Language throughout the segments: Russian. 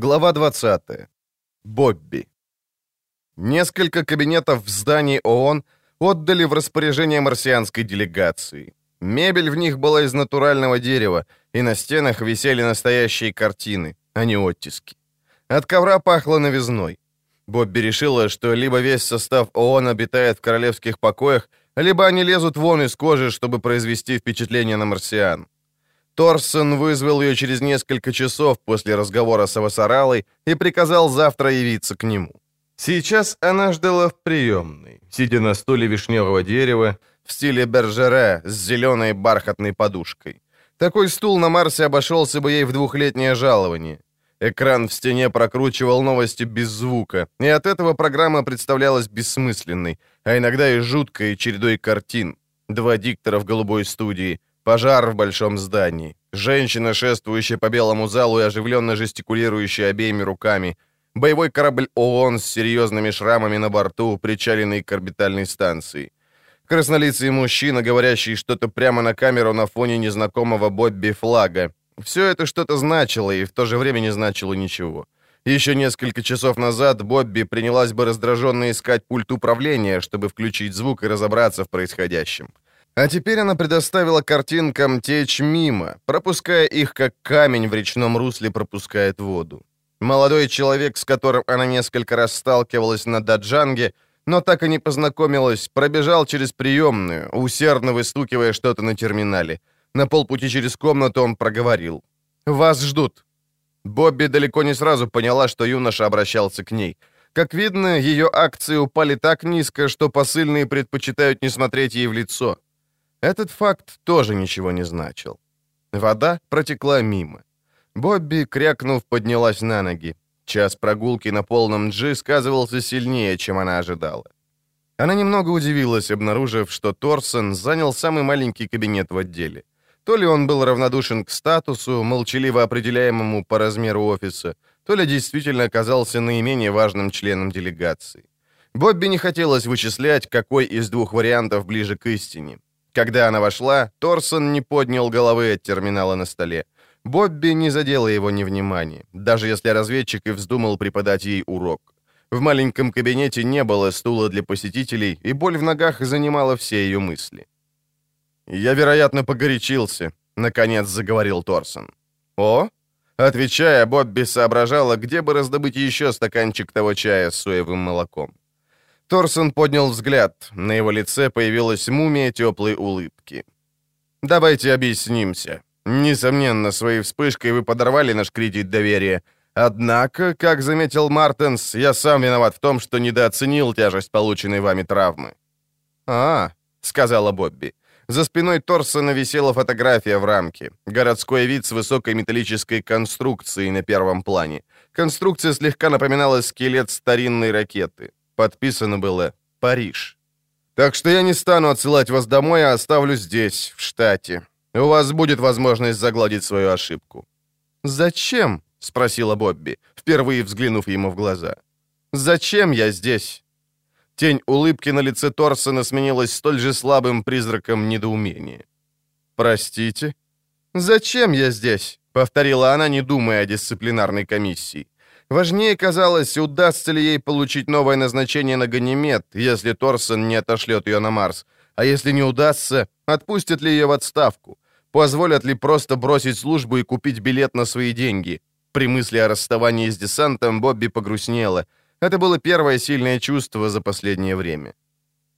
Глава 20. Бобби. Несколько кабинетов в здании ООН отдали в распоряжение марсианской делегации. Мебель в них была из натурального дерева, и на стенах висели настоящие картины, а не оттиски. От ковра пахло новизной. Бобби решила, что либо весь состав ООН обитает в королевских покоях, либо они лезут вон из кожи, чтобы произвести впечатление на марсиан. Торсон вызвал ее через несколько часов после разговора с Авасаралой и приказал завтра явиться к нему. Сейчас она ждала в приемной, сидя на стуле вишневого дерева в стиле бержере с зеленой бархатной подушкой. Такой стул на Марсе обошелся бы ей в двухлетнее жалование. Экран в стене прокручивал новости без звука, и от этого программа представлялась бессмысленной, а иногда и жуткой чередой картин. Два диктора в голубой студии, пожар в большом здании, женщина, шествующая по белому залу и оживленно жестикулирующая обеими руками, боевой корабль ООН с серьезными шрамами на борту, причаленный к орбитальной станции. Краснолицый мужчина, говорящий что-то прямо на камеру на фоне незнакомого Бобби флага, все это что-то значило и в то же время не значило ничего. Еще несколько часов назад Бобби принялась бы раздраженно искать пульт управления, чтобы включить звук и разобраться в происходящем. А теперь она предоставила картинкам течь мимо, пропуская их, как камень в речном русле пропускает воду. Молодой человек, с которым она несколько раз сталкивалась на Даджанге, но так и не познакомилась, пробежал через приемную, усердно выстукивая что-то на терминале — на полпути через комнату он проговорил. «Вас ждут». Бобби далеко не сразу поняла, что юноша обращался к ней. Как видно, ее акции упали так низко, что посыльные предпочитают не смотреть ей в лицо. Этот факт тоже ничего не значил. Вода протекла мимо. Бобби, крякнув, поднялась на ноги. Час прогулки на полном джи сказывался сильнее, чем она ожидала. Она немного удивилась, обнаружив, что Торсон занял самый маленький кабинет в отделе. То ли он был равнодушен к статусу, молчаливо определяемому по размеру офиса, то ли действительно оказался наименее важным членом делегации. Бобби не хотелось вычислять, какой из двух вариантов ближе к истине. Когда она вошла, Торсон не поднял головы от терминала на столе. Бобби не задела его невнимания, даже если разведчик и вздумал преподать ей урок. В маленьком кабинете не было стула для посетителей, и боль в ногах занимала все ее мысли. «Я, вероятно, погорячился», — наконец заговорил Торсон. «О?» Отвечая, Бобби соображала, где бы раздобыть еще стаканчик того чая с соевым молоком. Торсон поднял взгляд. На его лице появилась мумия теплой улыбки. «Давайте объяснимся. Несомненно, своей вспышкой вы подорвали наш кредит доверия. Однако, как заметил Мартенс, я сам виноват в том, что недооценил тяжесть полученной вами травмы». «А, — сказала Бобби, за спиной Торсона висела фотография в рамке. Городской вид с высокой металлической конструкцией на первом плане. Конструкция слегка напоминала скелет старинной ракеты. Подписано было «Париж». «Так что я не стану отсылать вас домой, а оставлю здесь, в штате. У вас будет возможность загладить свою ошибку». «Зачем?» — спросила Бобби, впервые взглянув ему в глаза. «Зачем я здесь?» Тень улыбки на лице Торсона сменилась столь же слабым призраком недоумения. «Простите?» «Зачем я здесь?» — повторила она, не думая о дисциплинарной комиссии. Важнее казалось, удастся ли ей получить новое назначение на Ганимед, если Торсон не отошлет ее на Марс, а если не удастся, отпустят ли ее в отставку, позволят ли просто бросить службу и купить билет на свои деньги. При мысли о расставании с десантом Бобби погрустнела — это было первое сильное чувство за последнее время.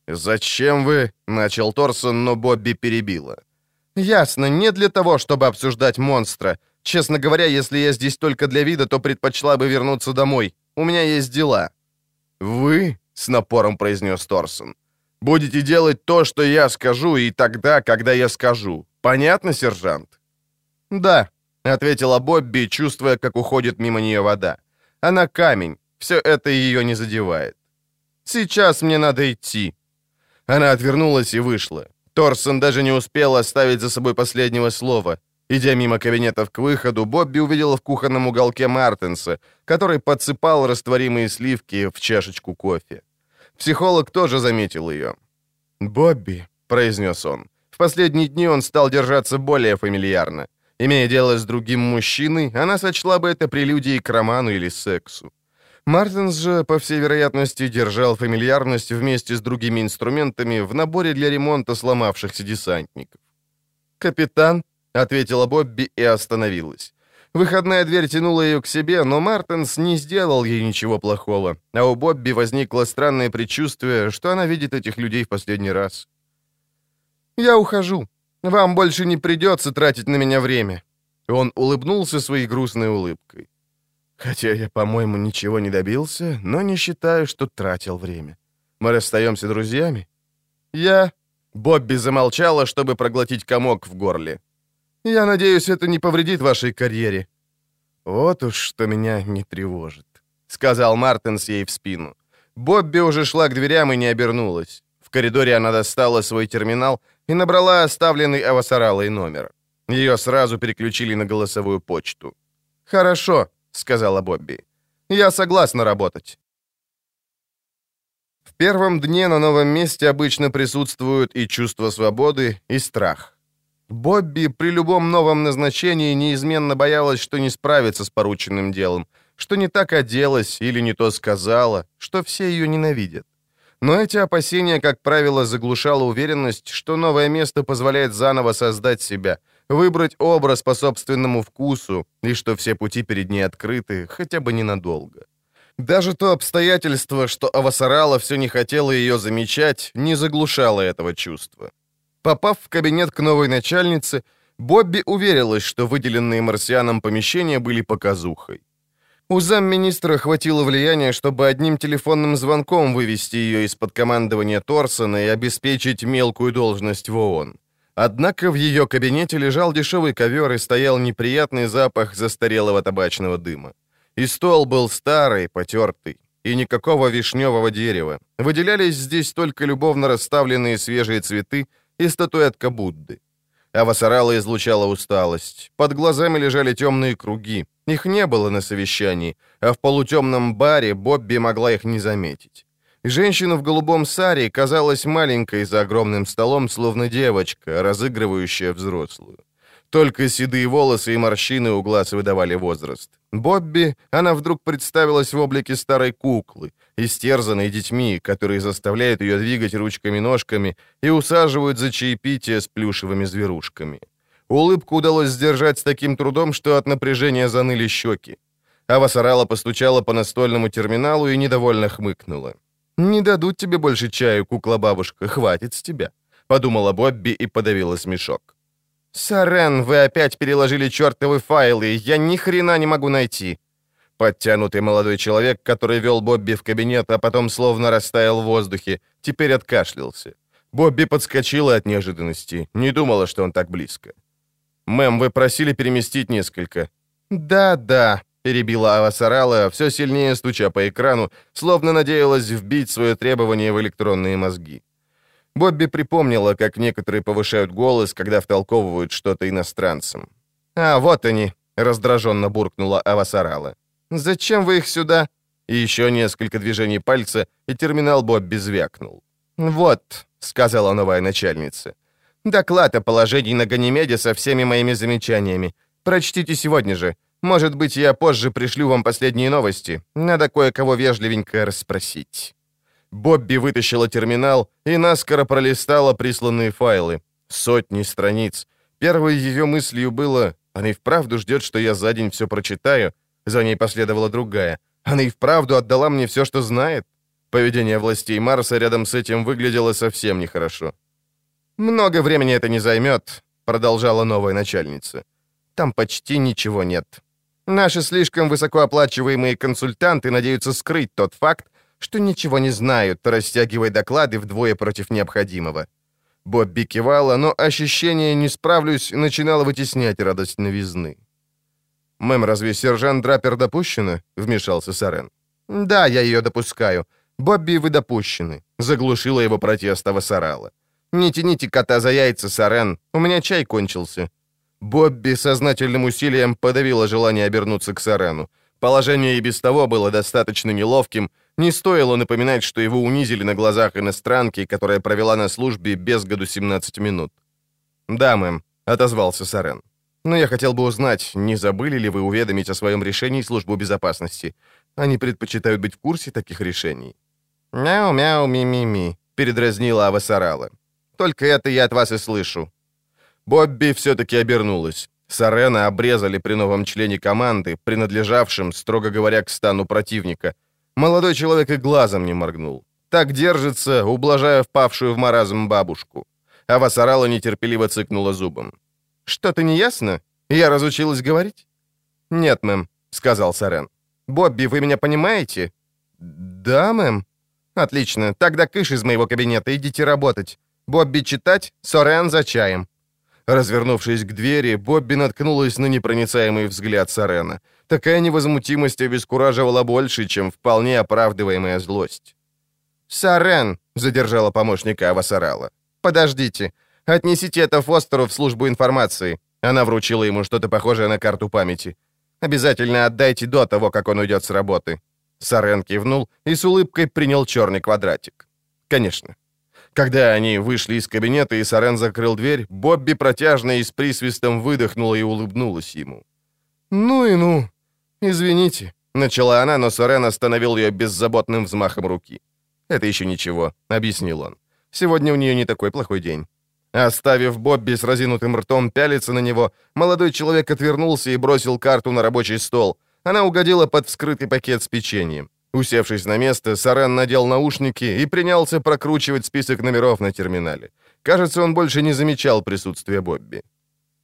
«Зачем вы?» — начал Торсон, но Бобби перебила. «Ясно, не для того, чтобы обсуждать монстра. Честно говоря, если я здесь только для вида, то предпочла бы вернуться домой. У меня есть дела». «Вы?» — с напором произнес Торсон. «Будете делать то, что я скажу, и тогда, когда я скажу. Понятно, сержант?» «Да», — ответила Бобби, чувствуя, как уходит мимо нее вода. «Она камень. Все это ее не задевает. «Сейчас мне надо идти». Она отвернулась и вышла. Торсон даже не успел оставить за собой последнего слова. Идя мимо кабинетов к выходу, Бобби увидела в кухонном уголке Мартенса, который подсыпал растворимые сливки в чашечку кофе. Психолог тоже заметил ее. «Бобби», — произнес он. В последние дни он стал держаться более фамильярно. Имея дело с другим мужчиной, она сочла бы это прелюдией к роману или сексу. Мартинс же, по всей вероятности, держал фамильярность вместе с другими инструментами в наборе для ремонта сломавшихся десантников. «Капитан», — ответила Бобби и остановилась. Выходная дверь тянула ее к себе, но Мартинс не сделал ей ничего плохого, а у Бобби возникло странное предчувствие, что она видит этих людей в последний раз. «Я ухожу. Вам больше не придется тратить на меня время». Он улыбнулся своей грустной улыбкой. «Хотя я, по-моему, ничего не добился, но не считаю, что тратил время. Мы расстаемся друзьями?» «Я...» Бобби замолчала, чтобы проглотить комок в горле. Я надеюсь, это не повредит вашей карьере». «Вот уж что меня не тревожит», — сказал Мартинс ей в спину. Бобби уже шла к дверям и не обернулась. В коридоре она достала свой терминал и набрала оставленный Авасаралой номер. Ее сразу переключили на голосовую почту. «Хорошо», — сказала Бобби. «Я согласна работать». В первом дне на новом месте обычно присутствуют и чувство свободы, и страх. Бобби при любом новом назначении неизменно боялась, что не справится с порученным делом, что не так оделась или не то сказала, что все ее ненавидят. Но эти опасения, как правило, заглушала уверенность, что новое место позволяет заново создать себя, выбрать образ по собственному вкусу, и что все пути перед ней открыты, хотя бы ненадолго. Даже то обстоятельство, что Авасарала все не хотела ее замечать, не заглушало этого чувства. Попав в кабинет к новой начальнице, Бобби уверилась, что выделенные марсианам помещения были показухой. У замминистра хватило влияния, чтобы одним телефонным звонком вывести ее из-под командования Торсона и обеспечить мелкую должность в ООН. Однако в ее кабинете лежал дешевый ковер и стоял неприятный запах застарелого табачного дыма. И стол был старый, потертый, и никакого вишневого дерева. Выделялись здесь только любовно расставленные свежие цветы, и статуэтка Будды. Авасарала излучала усталость. Под глазами лежали темные круги. Их не было на совещании, а в полутемном баре Бобби могла их не заметить. Женщина в голубом саре казалась маленькой за огромным столом, словно девочка, разыгрывающая взрослую. Только седые волосы и морщины у глаз выдавали возраст. Бобби, она вдруг представилась в облике старой куклы, истерзанной детьми, которые заставляют ее двигать ручками-ножками и усаживают за чаепитие с плюшевыми зверушками. Улыбку удалось сдержать с таким трудом, что от напряжения заныли щеки. Ава Сарала постучала по настольному терминалу и недовольно хмыкнула. «Не дадут тебе больше чаю, кукла-бабушка, хватит с тебя», — подумала Бобби и подавила смешок. «Сарен, вы опять переложили чертовы файлы, я ни хрена не могу найти». Подтянутый молодой человек, который вел Бобби в кабинет, а потом словно растаял в воздухе, теперь откашлялся. Бобби подскочила от неожиданности, не думала, что он так близко. «Мэм, вы просили переместить несколько». «Да-да», — перебила Авасарала, все сильнее стуча по экрану, словно надеялась вбить свое требование в электронные мозги. Бобби припомнила, как некоторые повышают голос, когда втолковывают что-то иностранцам. «А, вот они!» — раздраженно буркнула Авасарала. «Зачем вы их сюда?» И еще несколько движений пальца, и терминал Бобби звякнул. «Вот», — сказала новая начальница. «Доклад о положении на Ганимеде со всеми моими замечаниями. Прочтите сегодня же. Может быть, я позже пришлю вам последние новости. Надо кое-кого вежливенько расспросить». Бобби вытащила терминал и наскоро пролистала присланные файлы. Сотни страниц. Первой ее мыслью было «Она и вправду ждет, что я за день все прочитаю». За ней последовала другая. «Она и вправду отдала мне все, что знает». Поведение властей Марса рядом с этим выглядело совсем нехорошо. «Много времени это не займет», — продолжала новая начальница. «Там почти ничего нет. Наши слишком высокооплачиваемые консультанты надеются скрыть тот факт, что ничего не знают, растягивая доклады вдвое против необходимого. Бобби кивала, но ощущение «не справлюсь» начинало вытеснять радость новизны. «Мэм, разве сержант Драпер допущена?» — вмешался Сарен. «Да, я ее допускаю. Бобби, вы допущены», — заглушила его протест Авасарала. «Не тяните кота за яйца, Сарен, у меня чай кончился». Бобби сознательным усилием подавила желание обернуться к Сарену. Положение и без того было достаточно неловким, не стоило напоминать, что его унизили на глазах иностранки, которая провела на службе без году 17 минут. «Да, мэм», — отозвался Сарен. Но я хотел бы узнать, не забыли ли вы уведомить о своем решении службу безопасности? Они предпочитают быть в курсе таких решений». «Мяу-мяу, ми-ми-ми», — передразнила Авасарала. «Только это я от вас и слышу». Бобби все-таки обернулась. Сарена обрезали при новом члене команды, принадлежавшем, строго говоря, к стану противника. Молодой человек и глазом не моргнул. Так держится, ублажая впавшую в маразм бабушку. А Васарала нетерпеливо цыкнула зубом. «Что-то не ясно? Я разучилась говорить?» «Нет, мэм», — сказал Сарен. «Бобби, вы меня понимаете?» «Да, мэм». «Отлично. Тогда кыш из моего кабинета, идите работать. Бобби читать, Сорен за чаем». Развернувшись к двери, Бобби наткнулась на непроницаемый взгляд Сарена. Такая невозмутимость обескураживала больше, чем вполне оправдываемая злость. «Сарен!» — задержала помощника Авасарала. «Подождите. Отнесите это Фостеру в службу информации». Она вручила ему что-то похожее на карту памяти. «Обязательно отдайте до того, как он уйдет с работы». Сарен кивнул и с улыбкой принял черный квадратик. «Конечно». Когда они вышли из кабинета и Сарен закрыл дверь, Бобби протяжно и с присвистом выдохнула и улыбнулась ему. «Ну и ну. Извините», — начала она, но Сарен остановил ее беззаботным взмахом руки. «Это еще ничего», — объяснил он. «Сегодня у нее не такой плохой день». Оставив Бобби с разинутым ртом пялиться на него, молодой человек отвернулся и бросил карту на рабочий стол. Она угодила под вскрытый пакет с печеньем. Усевшись на место, Сарен надел наушники и принялся прокручивать список номеров на терминале. Кажется, он больше не замечал присутствия Бобби.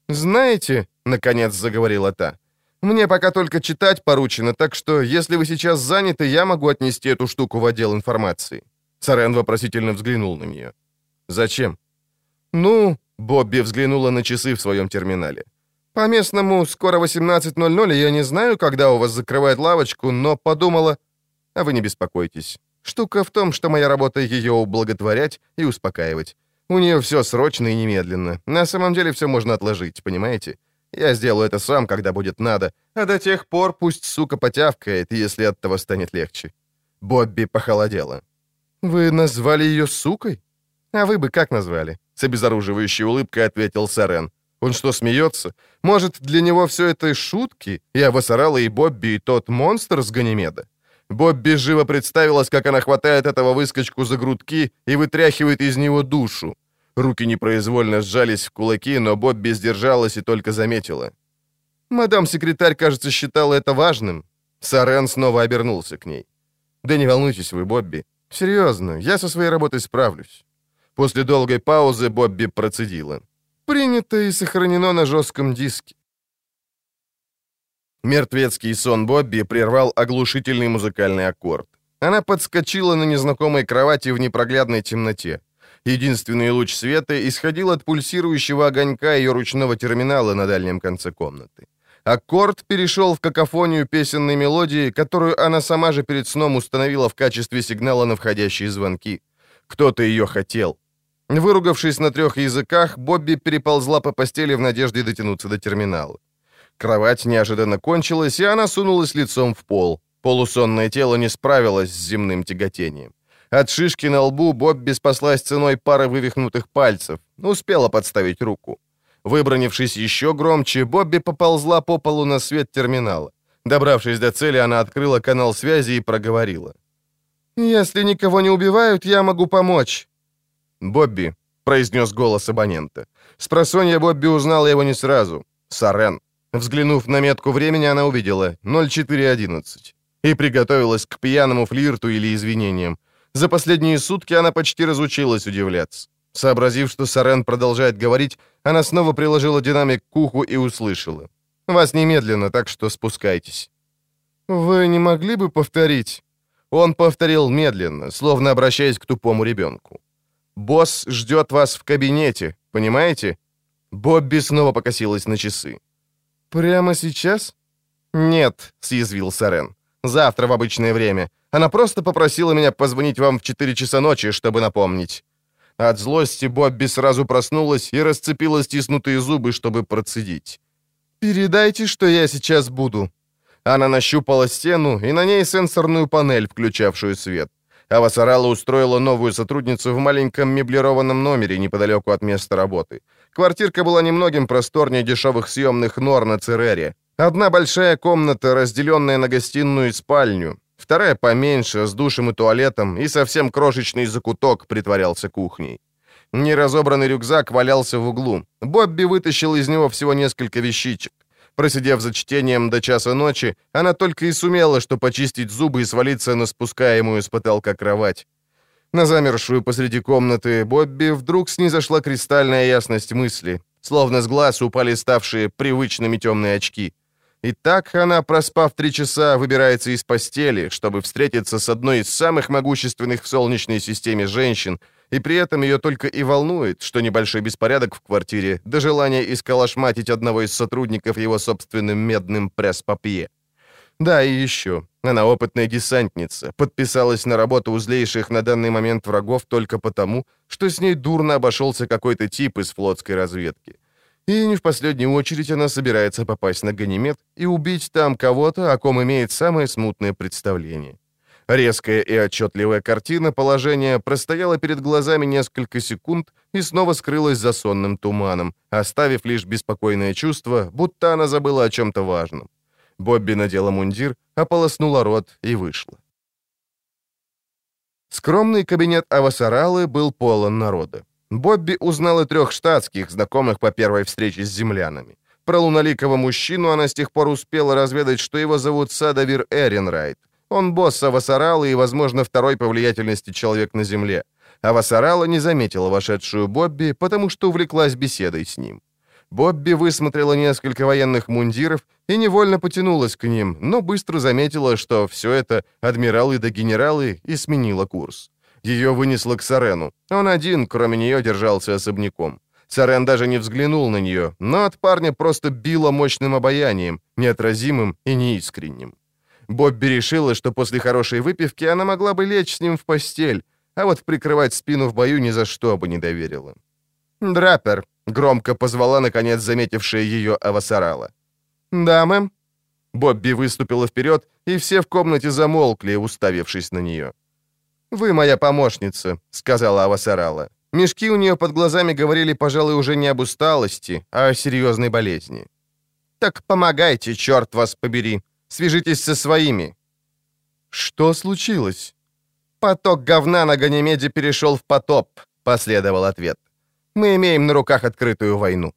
«Знаете», — наконец заговорила та, — «мне пока только читать поручено, так что, если вы сейчас заняты, я могу отнести эту штуку в отдел информации». Сарен вопросительно взглянул на нее. «Зачем?» «Ну...» — Бобби взглянула на часы в своем терминале. «По местному скоро 18.00, и я не знаю, когда у вас закрывает лавочку, но подумала...» А вы не беспокойтесь. Штука в том, что моя работа ее ублаготворять и успокаивать. У нее все срочно и немедленно. На самом деле все можно отложить, понимаете? Я сделаю это сам, когда будет надо, а до тех пор пусть сука потявкает, если от того станет легче». Бобби похолодела. «Вы назвали ее сукой? А вы бы как назвали?» С обезоруживающей улыбкой ответил Сарен. «Он что, смеется? Может, для него все это шутки? Я Вассарала и Бобби, и тот монстр с Ганимеда?» Бобби живо представилась, как она хватает этого выскочку за грудки и вытряхивает из него душу. Руки непроизвольно сжались в кулаки, но Бобби сдержалась и только заметила. «Мадам-секретарь, кажется, считала это важным». Сарен снова обернулся к ней. «Да не волнуйтесь вы, Бобби. Серьезно, я со своей работой справлюсь». После долгой паузы Бобби процедила. «Принято и сохранено на жестком диске. Мертвецкий сон Бобби прервал оглушительный музыкальный аккорд. Она подскочила на незнакомой кровати в непроглядной темноте. Единственный луч света исходил от пульсирующего огонька ее ручного терминала на дальнем конце комнаты. Аккорд перешел в какофонию песенной мелодии, которую она сама же перед сном установила в качестве сигнала на входящие звонки. Кто-то ее хотел. Выругавшись на трех языках, Бобби переползла по постели в надежде дотянуться до терминала. Кровать неожиданно кончилась, и она сунулась лицом в пол. Полусонное тело не справилось с земным тяготением. От шишки на лбу Бобби спаслась ценой пары вывихнутых пальцев. Успела подставить руку. Выбронившись еще громче, Бобби поползла по полу на свет терминала. Добравшись до цели, она открыла канал связи и проговорила. «Если никого не убивают, я могу помочь». «Бобби», — произнес голос абонента. Спросонья Бобби узнала его не сразу. Сарен. Взглянув на метку времени, она увидела 04.11 и приготовилась к пьяному флирту или извинениям. За последние сутки она почти разучилась удивляться. Сообразив, что Сарен продолжает говорить, она снова приложила динамик к уху и услышала. «Вас немедленно, так что спускайтесь». «Вы не могли бы повторить?» Он повторил медленно, словно обращаясь к тупому ребенку. «Босс ждет вас в кабинете, понимаете?» Бобби снова покосилась на часы. «Прямо сейчас?» «Нет», — съязвил Сарен. «Завтра в обычное время. Она просто попросила меня позвонить вам в 4 часа ночи, чтобы напомнить». От злости Бобби сразу проснулась и расцепила стиснутые зубы, чтобы процедить. «Передайте, что я сейчас буду». Она нащупала стену и на ней сенсорную панель, включавшую свет. Авасарала устроила новую сотрудницу в маленьком меблированном номере неподалеку от места работы. Квартирка была немногим просторнее дешевых съемных нор на Церере. Одна большая комната, разделенная на гостиную и спальню. Вторая поменьше, с душем и туалетом, и совсем крошечный закуток притворялся кухней. Неразобранный рюкзак валялся в углу. Бобби вытащил из него всего несколько вещичек. Просидев за чтением до часа ночи, она только и сумела, что почистить зубы и свалиться на спускаемую с потолка кровать. На замершую посреди комнаты Бобби вдруг снизошла кристальная ясность мысли, словно с глаз упали ставшие привычными темные очки. И так она, проспав три часа, выбирается из постели, чтобы встретиться с одной из самых могущественных в Солнечной системе женщин — и при этом ее только и волнует, что небольшой беспорядок в квартире, до желания исколошматить одного из сотрудников его собственным медным пресс-папье. Да, и еще. Она опытная десантница, подписалась на работу у злейших на данный момент врагов только потому, что с ней дурно обошелся какой-то тип из флотской разведки. И не в последнюю очередь она собирается попасть на Ганимед и убить там кого-то, о ком имеет самое смутное представление. Резкая и отчетливая картина положения простояла перед глазами несколько секунд и снова скрылась за сонным туманом, оставив лишь беспокойное чувство, будто она забыла о чем-то важном. Бобби надела мундир, ополоснула рот и вышла. Скромный кабинет Авасаралы был полон народа. Бобби узнала трех штатских, знакомых по первой встрече с землянами. Про луналикого мужчину она с тех пор успела разведать, что его зовут Садавир Эренрайт, он босс Авасарала и, возможно, второй по влиятельности человек на Земле. Авасарала не заметила вошедшую Бобби, потому что увлеклась беседой с ним. Бобби высмотрела несколько военных мундиров и невольно потянулась к ним, но быстро заметила, что все это адмиралы да генералы, и сменила курс. Ее вынесло к Сарену. Он один, кроме нее, держался особняком. Сарен даже не взглянул на нее, но от парня просто било мощным обаянием, неотразимым и неискренним. Бобби решила, что после хорошей выпивки она могла бы лечь с ним в постель, а вот прикрывать спину в бою ни за что бы не доверила. «Драпер», — громко позвала, наконец, заметившая ее Авасарала. «Да, мэм». Бобби выступила вперед, и все в комнате замолкли, уставившись на нее. «Вы моя помощница», — сказала Авасарала. Мешки у нее под глазами говорили, пожалуй, уже не об усталости, а о серьезной болезни. «Так помогайте, черт вас побери», Свяжитесь со своими». «Что случилось?» «Поток говна на Ганимеде перешел в потоп», — последовал ответ. «Мы имеем на руках открытую войну».